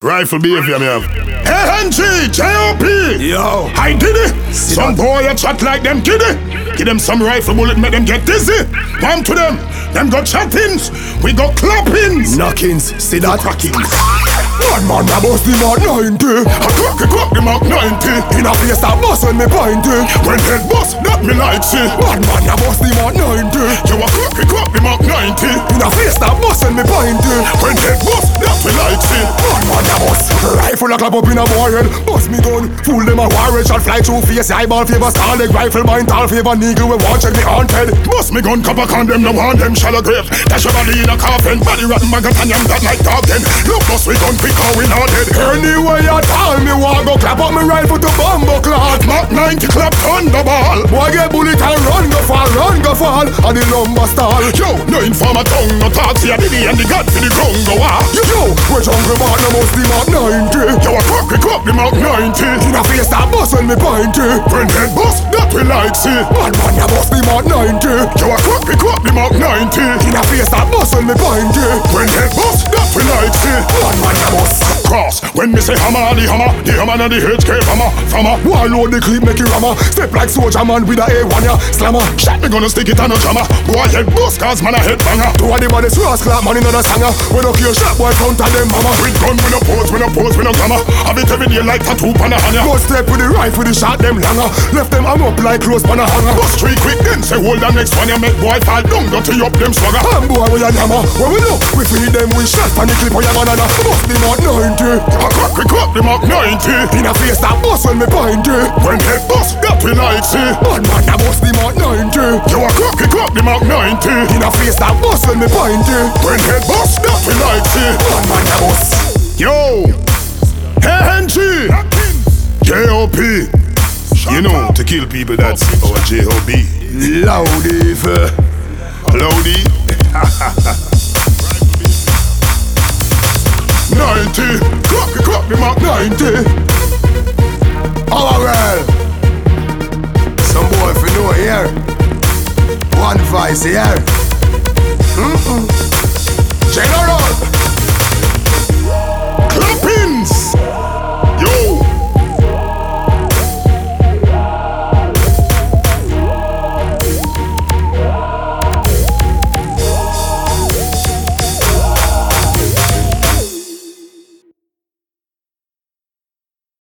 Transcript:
Rifle behavior me have. ANG, JOP! Yo! I did it! Some boy a chat like them kiddie! Give them some rifle bullet, make them get dizzy! One to them! Them got chattings! We got clappings! Knockings, see that? Crackings! One man a bust the Mark 90 I crack it up the Mark 90! In a face that bust when me point it When head bust, that me like see! One man a bust the Mark 90 You a crack it up the Mark 90! In a face that bust when me point it eh? When head bust, that me like see! One man a bust. Rifle a clap up in a boy head Bust me gun. Fool them a war eh? shot fly through face Eyeball favor star leg rifle mine tall favor Nigga we watch it me haunted. Bust me gun, copper con them, no want them shallow grave. Dash your body in a coffin Body rotten, maggot and yam that like dog then Look, bust we gun, quick how we not dead. Anyway I tell me want go clap up me rifle to bumbo clock Mark 90 clap thunderball Boy get bullet and run go fall, run go fall. And the lumber stall. Yo, no informer tongue, no talk, see a diddy and the god for the Congo war Yo, yo, we jungle man, no must be Mark 90 Yo, a crack it up the Mark 90 In a face that bust when me it. When head bust, that we like see. Bad man, a bust the Mark 90 Yo, a crack it up the Mark 90 In a face that bust when me it. When head bust, that we like when me say hammer, the hammer The hammer and the HK hammer, hammer Why load the clip make it rammer Step like soldier man with a A1 ya Slammer. Shot me gonna stick it on a jammer. Boy head bust, cause man a head banger. Two of the baddest rascal man in the sanger. We don't care shot boy counter them mama. With gun, we no pose, we no pose, we no glamour Have it every day like tattoo pan a hanger. Go step with the rifle, the shot them langer. Left them hang up like close pan a hanger. Bust three quick, then say hold the next one You make boy fall down, dirty up them swagger. And boy we a yammer. When we look, we feed them with shots and the clip oh, on your banana. Bust the Mark 90 A crack, we crack the Mark 90 In a face that bust when me point it When head bust, that we like see Bad man, a bust the Mark 90 You a crack, we crack the Mark 90 In a face that bust when me point it When head bust, that we like see Bad man, a bust. Yo, ANG, JOP. You know, to kill people, that's our J.O.B. Loudy for 90. Oh well Some boy if you know here. One voice here